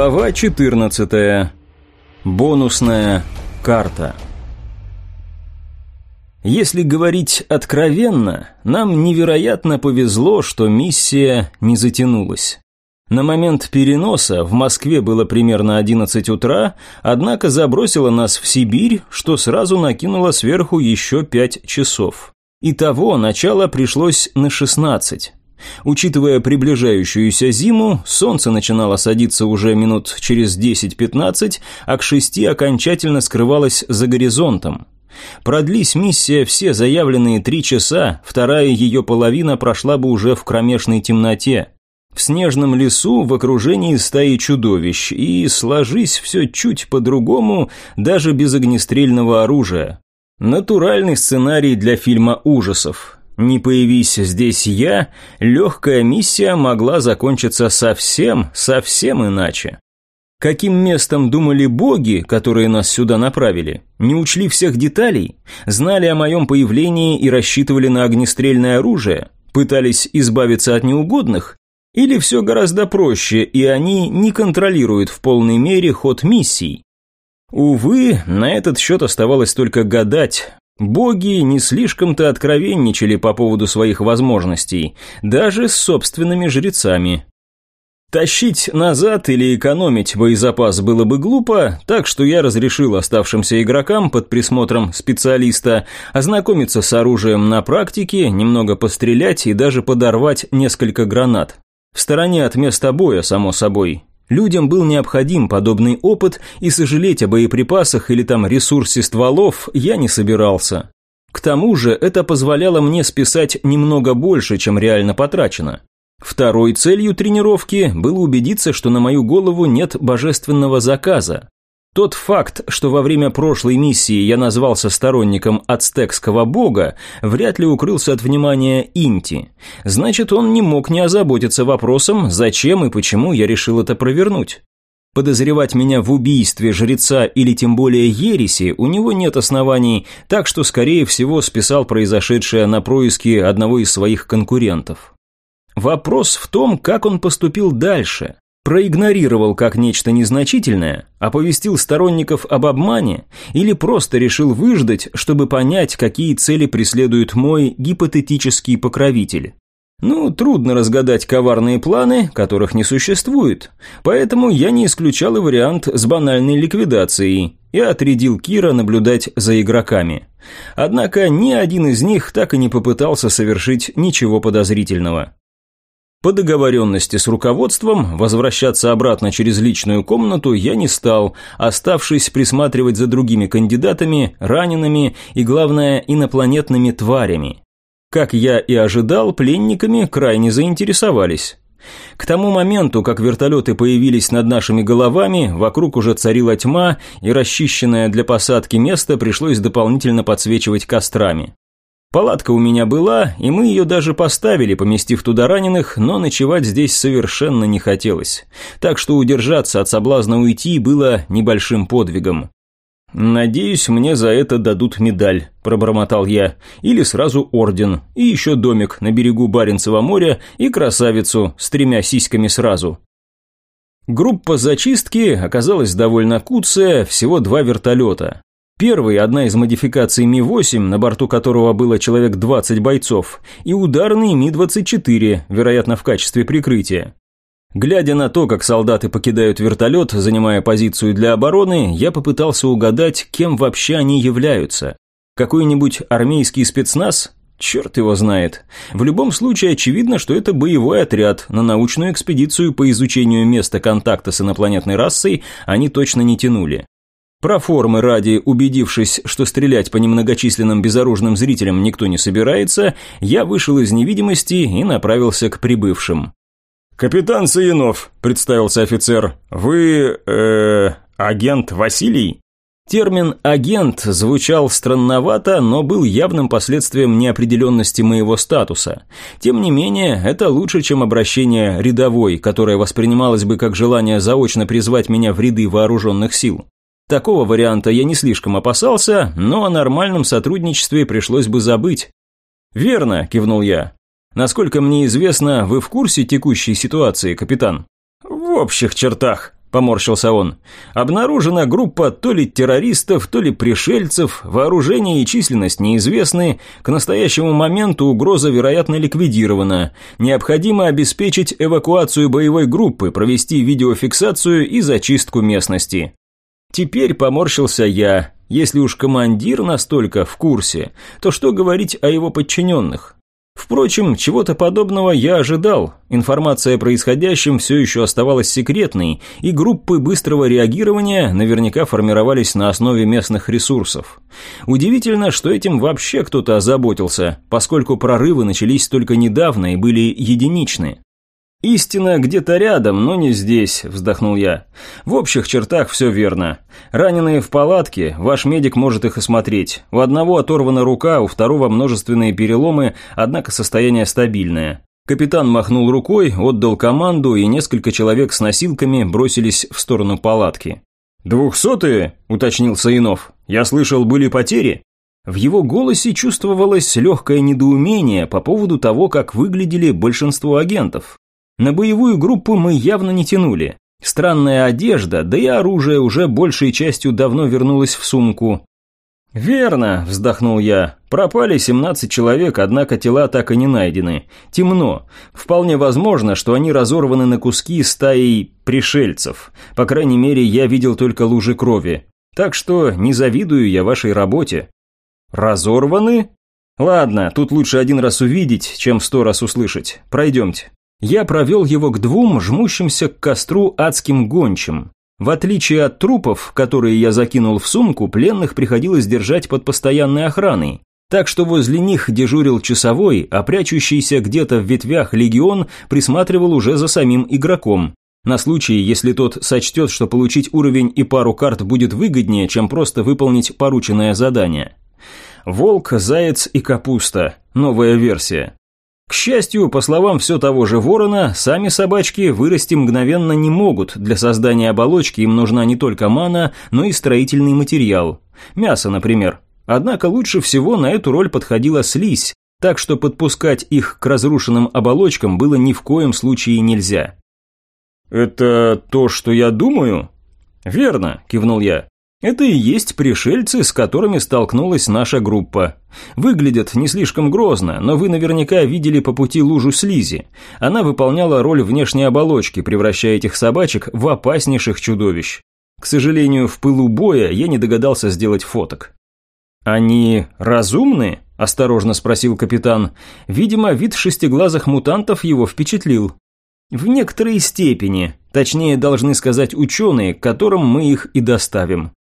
Глава 14. Бонусная карта. Если говорить откровенно, нам невероятно повезло, что миссия не затянулась. На момент переноса в Москве было примерно 11 утра, однако забросило нас в Сибирь, что сразу накинуло сверху еще 5 часов. Итого начало пришлось на 16. Учитывая приближающуюся зиму, солнце начинало садиться уже минут через 10-15, а к шести окончательно скрывалось за горизонтом. Продлись миссия все заявленные три часа, вторая ее половина прошла бы уже в кромешной темноте. В снежном лесу в окружении стаи чудовищ, и сложись все чуть по-другому, даже без огнестрельного оружия. Натуральный сценарий для фильма ужасов. Не появись здесь я, легкая миссия могла закончиться совсем, совсем иначе. Каким местом думали боги, которые нас сюда направили? Не учли всех деталей? Знали о моем появлении и рассчитывали на огнестрельное оружие? Пытались избавиться от неугодных? Или все гораздо проще, и они не контролируют в полной мере ход миссий? Увы, на этот счет оставалось только гадать, Боги не слишком-то откровенничали по поводу своих возможностей, даже с собственными жрецами. Тащить назад или экономить боезапас было бы глупо, так что я разрешил оставшимся игрокам под присмотром специалиста ознакомиться с оружием на практике, немного пострелять и даже подорвать несколько гранат. В стороне от места боя, само собой. Людям был необходим подобный опыт, и сожалеть о боеприпасах или там ресурсе стволов я не собирался. К тому же это позволяло мне списать немного больше, чем реально потрачено. Второй целью тренировки было убедиться, что на мою голову нет божественного заказа. Тот факт, что во время прошлой миссии я назвался сторонником ацтекского бога, вряд ли укрылся от внимания Инти. Значит, он не мог не озаботиться вопросом, зачем и почему я решил это провернуть. Подозревать меня в убийстве жреца или тем более ереси у него нет оснований, так что, скорее всего, списал произошедшее на происки одного из своих конкурентов. Вопрос в том, как он поступил дальше проигнорировал как нечто незначительное, оповестил сторонников об обмане или просто решил выждать, чтобы понять, какие цели преследует мой гипотетический покровитель. Ну, трудно разгадать коварные планы, которых не существует, поэтому я не исключал и вариант с банальной ликвидацией и отрядил Кира наблюдать за игроками. Однако ни один из них так и не попытался совершить ничего подозрительного. По договоренности с руководством возвращаться обратно через личную комнату я не стал, оставшись присматривать за другими кандидатами, ранеными и, главное, инопланетными тварями. Как я и ожидал, пленниками крайне заинтересовались. К тому моменту, как вертолеты появились над нашими головами, вокруг уже царила тьма, и расчищенное для посадки место пришлось дополнительно подсвечивать кострами. Палатка у меня была, и мы ее даже поставили, поместив туда раненых, но ночевать здесь совершенно не хотелось. Так что удержаться от соблазна уйти было небольшим подвигом. «Надеюсь, мне за это дадут медаль», – пробормотал я. «Или сразу орден, и еще домик на берегу Баренцева моря, и красавицу с тремя сиськами сразу». Группа зачистки оказалась довольно куцая, всего два вертолета. Первый – одна из модификаций Ми-8, на борту которого было человек 20 бойцов, и ударный Ми-24, вероятно, в качестве прикрытия. Глядя на то, как солдаты покидают вертолет, занимая позицию для обороны, я попытался угадать, кем вообще они являются. Какой-нибудь армейский спецназ? Черт его знает. В любом случае очевидно, что это боевой отряд. На научную экспедицию по изучению места контакта с инопланетной расой они точно не тянули. Про формы ради, убедившись, что стрелять по немногочисленным безоружным зрителям никто не собирается, я вышел из невидимости и направился к прибывшим. «Капитан Саянов», – представился офицер, – «вы... э... агент Василий?» Термин «агент» звучал странновато, но был явным последствием неопределенности моего статуса. Тем не менее, это лучше, чем обращение «рядовой», которое воспринималось бы как желание заочно призвать меня в ряды вооруженных сил. Такого варианта я не слишком опасался, но о нормальном сотрудничестве пришлось бы забыть. «Верно», – кивнул я. «Насколько мне известно, вы в курсе текущей ситуации, капитан?» «В общих чертах», поморщился он. Обнаружена группа то ли террористов, то ли пришельцев, вооружение и численность неизвестны. К настоящему моменту угроза, вероятно, ликвидирована. Необходимо обеспечить эвакуацию боевой группы, провести видеофиксацию и зачистку местности. Теперь поморщился я. Если уж командир настолько в курсе, то что говорить о его подчиненных? Впрочем, чего-то подобного я ожидал. Информация о происходящем все еще оставалась секретной, и группы быстрого реагирования наверняка формировались на основе местных ресурсов. Удивительно, что этим вообще кто-то озаботился, поскольку прорывы начались только недавно и были единичны. «Истина где-то рядом, но не здесь», – вздохнул я. «В общих чертах все верно. Раненые в палатке, ваш медик может их осмотреть. У одного оторвана рука, у второго множественные переломы, однако состояние стабильное». Капитан махнул рукой, отдал команду, и несколько человек с носилками бросились в сторону палатки. «Двухсотые?» – уточнил Саинов. «Я слышал, были потери?» В его голосе чувствовалось легкое недоумение по поводу того, как выглядели большинство агентов. На боевую группу мы явно не тянули. Странная одежда, да и оружие уже большей частью давно вернулось в сумку. «Верно», – вздохнул я. «Пропали 17 человек, однако тела так и не найдены. Темно. Вполне возможно, что они разорваны на куски стаей пришельцев. По крайней мере, я видел только лужи крови. Так что не завидую я вашей работе». «Разорваны?» «Ладно, тут лучше один раз увидеть, чем сто раз услышать. Пройдемте». Я провел его к двум жмущимся к костру адским гончим. В отличие от трупов, которые я закинул в сумку, пленных приходилось держать под постоянной охраной. Так что возле них дежурил часовой, а прячущийся где-то в ветвях легион присматривал уже за самим игроком. На случай, если тот сочтет, что получить уровень и пару карт будет выгоднее, чем просто выполнить порученное задание. Волк, заяц и капуста. Новая версия. К счастью, по словам все того же ворона, сами собачки вырасти мгновенно не могут. Для создания оболочки им нужна не только мана, но и строительный материал. Мясо, например. Однако лучше всего на эту роль подходила слизь, так что подпускать их к разрушенным оболочкам было ни в коем случае нельзя. «Это то, что я думаю?» «Верно», – кивнул я. Это и есть пришельцы, с которыми столкнулась наша группа. Выглядят не слишком грозно, но вы наверняка видели по пути лужу слизи. Она выполняла роль внешней оболочки, превращая этих собачек в опаснейших чудовищ. К сожалению, в пылу боя я не догадался сделать фоток. «Они разумны?» – осторожно спросил капитан. Видимо, вид шестиглазых мутантов его впечатлил. «В некоторой степени, точнее должны сказать ученые, которым мы их и доставим.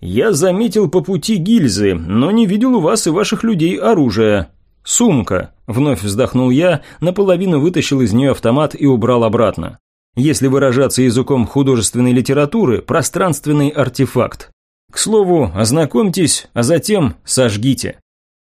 «Я заметил по пути гильзы, но не видел у вас и ваших людей оружия. Сумка», – вновь вздохнул я, наполовину вытащил из нее автомат и убрал обратно. Если выражаться языком художественной литературы, пространственный артефакт. К слову, ознакомьтесь, а затем сожгите.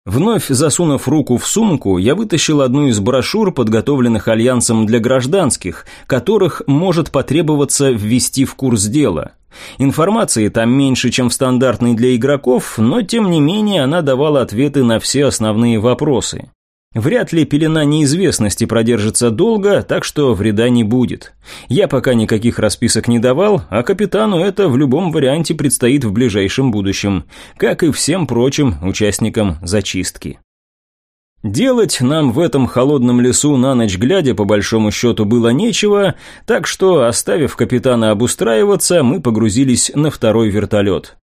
Вновь засунув руку в сумку, я вытащил одну из брошюр, подготовленных Альянсом для гражданских, которых может потребоваться ввести в курс дела. Информации там меньше, чем в стандартной для игроков, но тем не менее она давала ответы на все основные вопросы. Вряд ли пелена неизвестности продержится долго, так что вреда не будет. Я пока никаких расписок не давал, а капитану это в любом варианте предстоит в ближайшем будущем, как и всем прочим участникам зачистки. Делать нам в этом холодном лесу на ночь глядя по большому счету было нечего, так что, оставив капитана обустраиваться, мы погрузились на второй вертолет.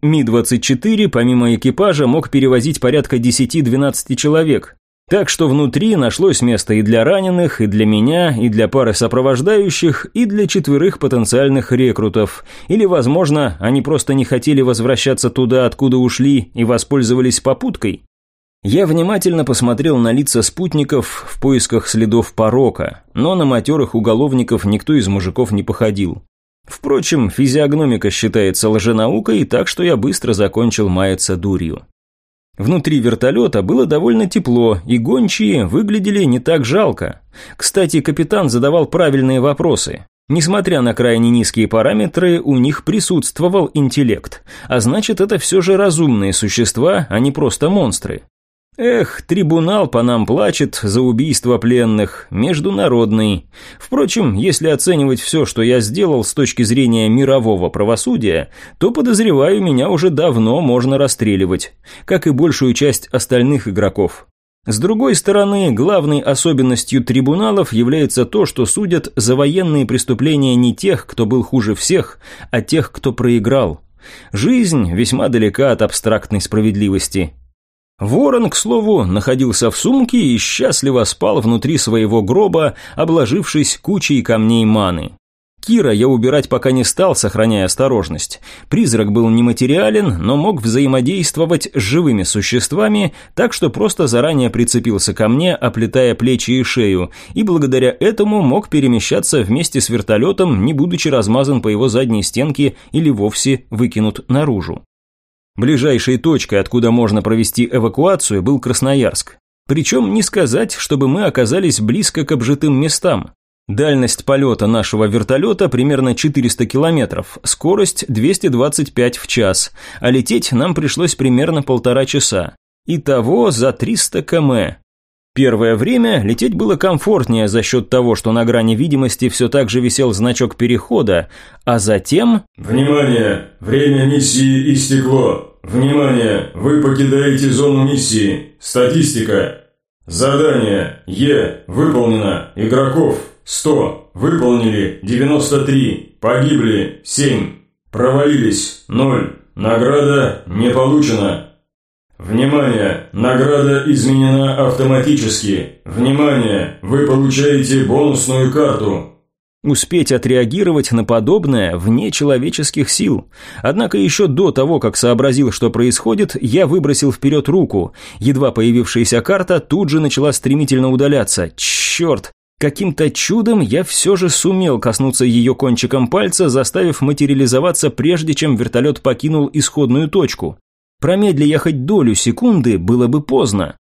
Ми-24 помимо экипажа мог перевозить порядка 10-12 человек, так что внутри нашлось место и для раненых, и для меня, и для пары сопровождающих, и для четверых потенциальных рекрутов. Или, возможно, они просто не хотели возвращаться туда, откуда ушли, и воспользовались попуткой. Я внимательно посмотрел на лица спутников в поисках следов порока, но на матерых уголовников никто из мужиков не походил. Впрочем, физиогномика считается лженаукой, так что я быстро закончил маяться дурью. Внутри вертолета было довольно тепло, и гончие выглядели не так жалко. Кстати, капитан задавал правильные вопросы. Несмотря на крайне низкие параметры, у них присутствовал интеллект, а значит, это все же разумные существа, а не просто монстры. Эх, трибунал по нам плачет за убийство пленных, международный. Впрочем, если оценивать все, что я сделал с точки зрения мирового правосудия, то, подозреваю, меня уже давно можно расстреливать, как и большую часть остальных игроков. С другой стороны, главной особенностью трибуналов является то, что судят за военные преступления не тех, кто был хуже всех, а тех, кто проиграл. Жизнь весьма далека от абстрактной справедливости. Ворон, к слову, находился в сумке и счастливо спал внутри своего гроба, обложившись кучей камней маны. Кира я убирать пока не стал, сохраняя осторожность. Призрак был нематериален, но мог взаимодействовать с живыми существами, так что просто заранее прицепился ко мне, оплетая плечи и шею, и благодаря этому мог перемещаться вместе с вертолетом, не будучи размазан по его задней стенке или вовсе выкинут наружу. Ближайшей точкой, откуда можно провести эвакуацию, был Красноярск. Причем не сказать, чтобы мы оказались близко к обжитым местам. Дальность полета нашего вертолета примерно 400 километров, скорость 225 в час, а лететь нам пришлось примерно полтора часа. Итого за 300 км. Первое время лететь было комфортнее за счет того, что на грани видимости все так же висел значок перехода, а затем... «Внимание! Время миссии истекло! Внимание! Вы покидаете зону миссии! Статистика! Задание Е выполнено! Игроков 100. Выполнили 93. Погибли 7. Провалились 0. Награда не получена. Внимание! Награда изменена автоматически. Внимание! Вы получаете бонусную карту. Успеть отреагировать на подобное вне человеческих сил. Однако еще до того, как сообразил, что происходит, я выбросил вперед руку. Едва появившаяся карта тут же начала стремительно удаляться. Черт! Каким-то чудом я все же сумел коснуться ее кончиком пальца, заставив материализоваться прежде, чем вертолет покинул исходную точку. Промедли я хоть долю секунды, было бы поздно.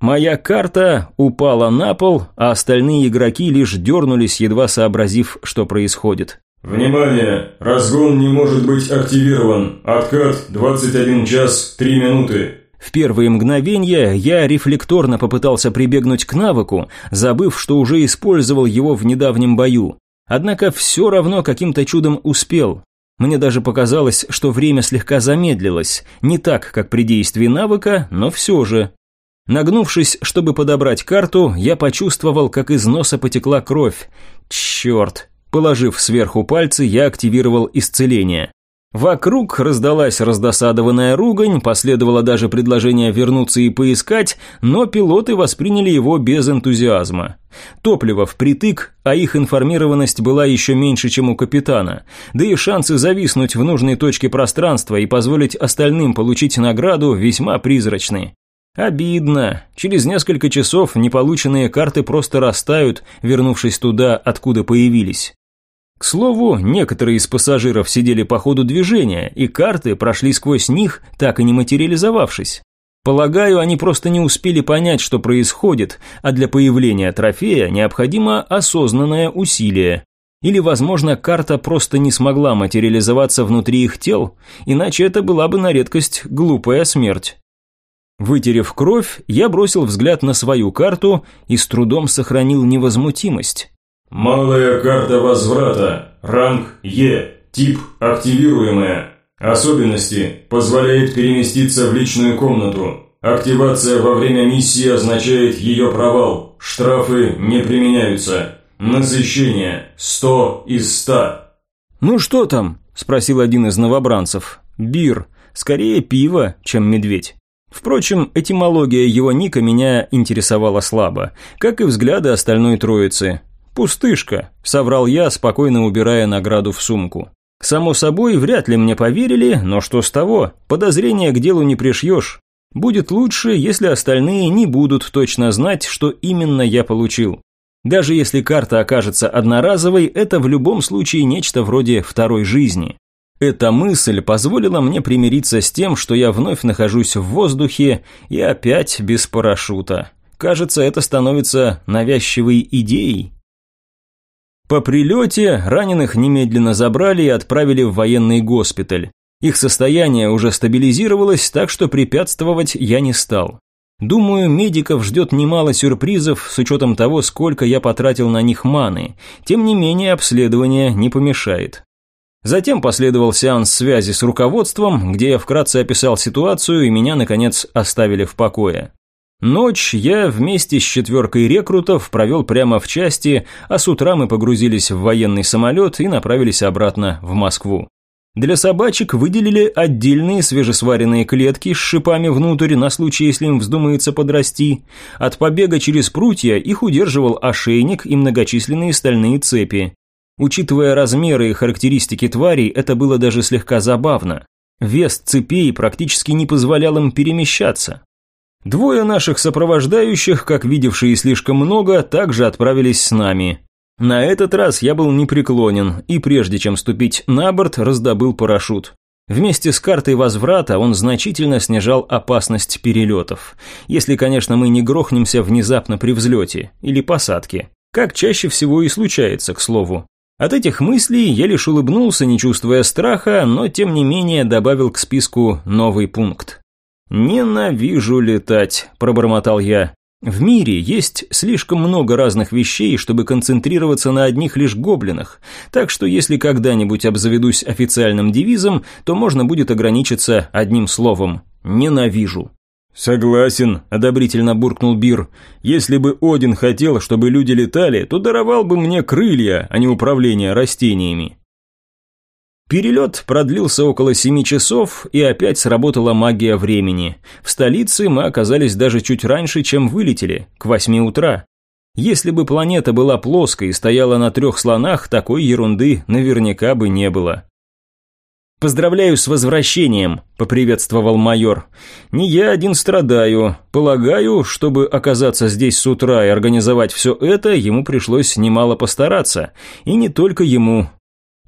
Моя карта упала на пол, а остальные игроки лишь дернулись, едва сообразив, что происходит. «Внимание! Разгон не может быть активирован. Откат 21 час 3 минуты». В первые мгновения я рефлекторно попытался прибегнуть к навыку, забыв, что уже использовал его в недавнем бою. Однако все равно каким-то чудом успел. Мне даже показалось, что время слегка замедлилось, не так, как при действии навыка, но все же. Нагнувшись, чтобы подобрать карту, я почувствовал, как из носа потекла кровь. Черт! Положив сверху пальцы, я активировал исцеление. Вокруг раздалась раздосадованная ругань, последовало даже предложение вернуться и поискать, но пилоты восприняли его без энтузиазма. Топливо впритык, а их информированность была еще меньше, чем у капитана. Да и шансы зависнуть в нужной точке пространства и позволить остальным получить награду весьма призрачны. Обидно. Через несколько часов неполученные карты просто растают, вернувшись туда, откуда появились. К слову, некоторые из пассажиров сидели по ходу движения, и карты прошли сквозь них, так и не материализовавшись. Полагаю, они просто не успели понять, что происходит, а для появления трофея необходимо осознанное усилие. Или, возможно, карта просто не смогла материализоваться внутри их тел, иначе это была бы на редкость глупая смерть. Вытерев кровь, я бросил взгляд на свою карту и с трудом сохранил невозмутимость. Малая карта возврата. Ранг Е. Тип активируемая. Особенности. Позволяет переместиться в личную комнату. Активация во время миссии означает ее провал. Штрафы не применяются. Насыщение. 100 из 100. «Ну что там?» – спросил один из новобранцев. «Бир. Скорее пиво, чем медведь». Впрочем, этимология его ника меня интересовала слабо, как и взгляды остальной троицы. «Пустышка», – соврал я, спокойно убирая награду в сумку. Само собой, вряд ли мне поверили, но что с того? Подозрения к делу не пришьешь. Будет лучше, если остальные не будут точно знать, что именно я получил. Даже если карта окажется одноразовой, это в любом случае нечто вроде второй жизни. Эта мысль позволила мне примириться с тем, что я вновь нахожусь в воздухе и опять без парашюта. Кажется, это становится навязчивой идеей. По прилете раненых немедленно забрали и отправили в военный госпиталь. Их состояние уже стабилизировалось, так что препятствовать я не стал. Думаю, медиков ждет немало сюрпризов с учетом того, сколько я потратил на них маны. Тем не менее, обследование не помешает. Затем последовал сеанс связи с руководством, где я вкратце описал ситуацию и меня, наконец, оставили в покое. Ночь я вместе с четверкой рекрутов провел прямо в части, а с утра мы погрузились в военный самолет и направились обратно в Москву. Для собачек выделили отдельные свежесваренные клетки с шипами внутрь на случай, если им вздумается подрасти. От побега через прутья их удерживал ошейник и многочисленные стальные цепи. Учитывая размеры и характеристики тварей, это было даже слегка забавно. Вес цепей практически не позволял им перемещаться. Двое наших сопровождающих, как видевшие слишком много, также отправились с нами. На этот раз я был непреклонен, и прежде чем ступить на борт, раздобыл парашют. Вместе с картой возврата он значительно снижал опасность перелетов. Если, конечно, мы не грохнемся внезапно при взлете или посадке. Как чаще всего и случается, к слову. От этих мыслей я лишь улыбнулся, не чувствуя страха, но тем не менее добавил к списку новый пункт. «Ненавижу летать», – пробормотал я. В мире есть слишком много разных вещей, чтобы концентрироваться на одних лишь гоблинах, так что если когда-нибудь обзаведусь официальным девизом, то можно будет ограничиться одним словом «ненавижу». «Согласен», – одобрительно буркнул Бир. «Если бы Один хотел, чтобы люди летали, то даровал бы мне крылья, а не управление растениями». Перелет продлился около семи часов, и опять сработала магия времени. В столице мы оказались даже чуть раньше, чем вылетели, к восьми утра. Если бы планета была плоской и стояла на трех слонах, такой ерунды наверняка бы не было. «Поздравляю с возвращением», – поприветствовал майор. «Не я один страдаю. Полагаю, чтобы оказаться здесь с утра и организовать все это, ему пришлось немало постараться. И не только ему.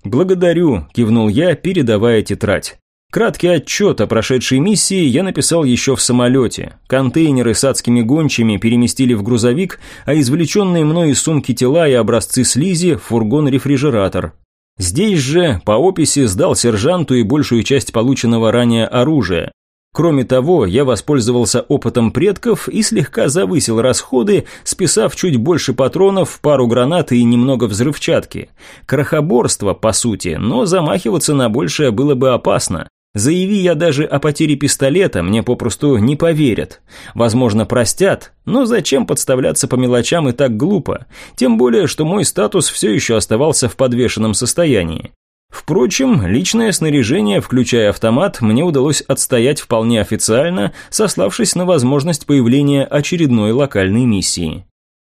«Благодарю», – кивнул я, передавая тетрадь. Краткий отчет о прошедшей миссии я написал еще в самолете. Контейнеры с адскими гончими переместили в грузовик, а извлеченные мной из сумки тела и образцы слизи фургон-рефрижератор. Здесь же по описи сдал сержанту и большую часть полученного ранее оружия. Кроме того, я воспользовался опытом предков и слегка завысил расходы, списав чуть больше патронов, пару гранат и немного взрывчатки. Крохоборство, по сути, но замахиваться на большее было бы опасно. Заяви я даже о потере пистолета, мне попросту не поверят. Возможно, простят, но зачем подставляться по мелочам и так глупо? Тем более, что мой статус все еще оставался в подвешенном состоянии. Впрочем, личное снаряжение, включая автомат, мне удалось отстоять вполне официально, сославшись на возможность появления очередной локальной миссии.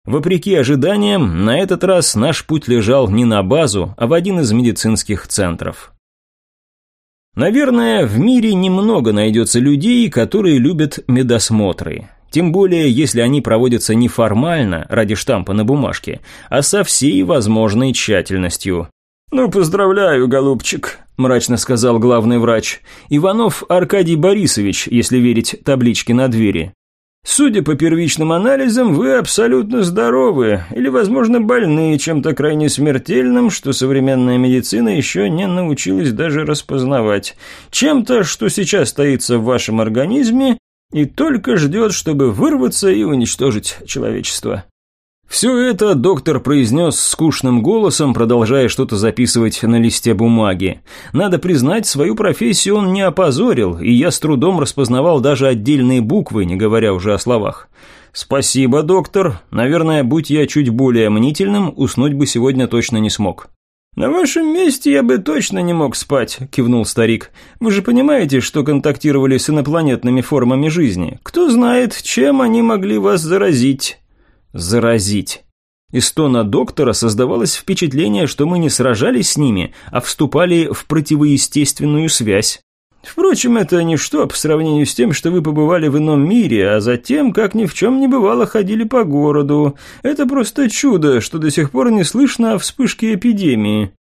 Вопреки ожиданиям, на этот раз наш путь лежал не на базу, а в один из медицинских центров. Наверное, в мире немного найдется людей, которые любят медосмотры. Тем более, если они проводятся не формально, ради штампа на бумажке, а со всей возможной тщательностью. «Ну, поздравляю, голубчик», – мрачно сказал главный врач. Иванов Аркадий Борисович, если верить табличке на двери. «Судя по первичным анализам, вы абсолютно здоровы, или, возможно, больны чем-то крайне смертельным, что современная медицина еще не научилась даже распознавать. Чем-то, что сейчас стоится в вашем организме и только ждет, чтобы вырваться и уничтожить человечество». Все это доктор произнес скучным голосом, продолжая что-то записывать на листе бумаги. Надо признать, свою профессию он не опозорил, и я с трудом распознавал даже отдельные буквы, не говоря уже о словах. «Спасибо, доктор. Наверное, будь я чуть более мнительным, уснуть бы сегодня точно не смог». «На вашем месте я бы точно не мог спать», – кивнул старик. «Вы же понимаете, что контактировали с инопланетными формами жизни. Кто знает, чем они могли вас заразить?» Заразить. Из тона доктора создавалось впечатление, что мы не сражались с ними, а вступали в противоестественную связь. Впрочем, это ничто по сравнению с тем, что вы побывали в ином мире, а затем, как ни в чем не бывало, ходили по городу. Это просто чудо, что до сих пор не слышно о вспышке эпидемии.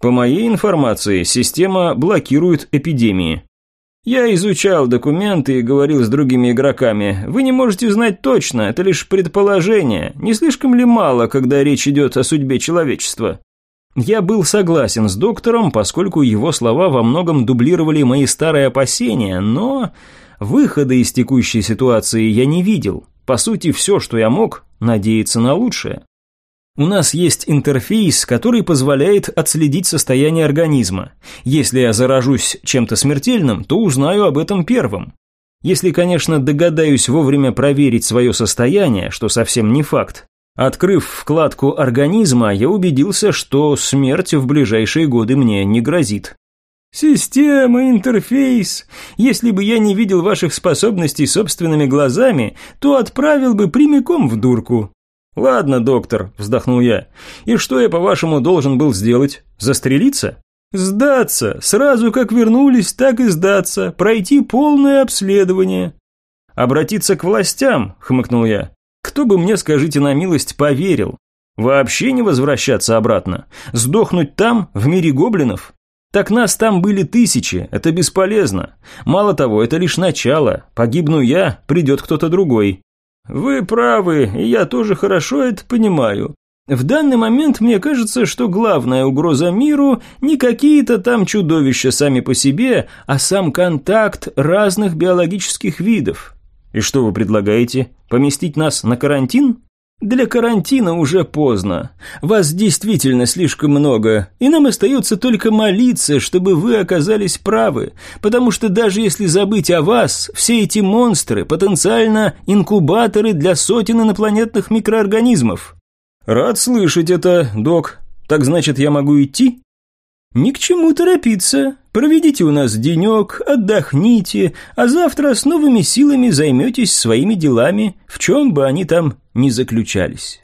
По моей информации, система блокирует эпидемии. Я изучал документы и говорил с другими игроками. Вы не можете знать точно, это лишь предположение. Не слишком ли мало, когда речь идет о судьбе человечества? Я был согласен с доктором, поскольку его слова во многом дублировали мои старые опасения, но Выхода из текущей ситуации я не видел. По сути, все, что я мог, надеяться на лучшее. У нас есть интерфейс, который позволяет отследить состояние организма. Если я заражусь чем-то смертельным, то узнаю об этом первым. Если, конечно, догадаюсь вовремя проверить свое состояние, что совсем не факт. Открыв вкладку организма, я убедился, что смерть в ближайшие годы мне не грозит. «Система, интерфейс. Если бы я не видел ваших способностей собственными глазами, то отправил бы прямиком в дурку. «Ладно, доктор», – вздохнул я. «И что я, по-вашему, должен был сделать? Застрелиться?» «Сдаться. Сразу как вернулись, так и сдаться. Пройти полное обследование». «Обратиться к властям», – хмыкнул я. «Кто бы мне, скажите на милость, поверил? Вообще не возвращаться обратно? Сдохнуть там, в мире гоблинов? Так нас там были тысячи, это бесполезно. Мало того, это лишь начало. Погибну я, придет кто-то другой. «Вы правы, и я тоже хорошо это понимаю. В данный момент мне кажется, что главная угроза миру не какие-то там чудовища сами по себе, а сам контакт разных биологических видов. И что вы предлагаете? Поместить нас на карантин? Для карантина уже поздно. Вас действительно слишком много, и нам остается только молиться, чтобы вы оказались правы, потому что даже если забыть о вас, все эти монстры потенциально инкубаторы для сотен инопланетных микроорганизмов. Рад слышать это, док. Так значит, я могу идти? Ни к чему торопиться. Проведите у нас денек, отдохните, а завтра с новыми силами займетесь своими делами, в чем бы они там ни заключались.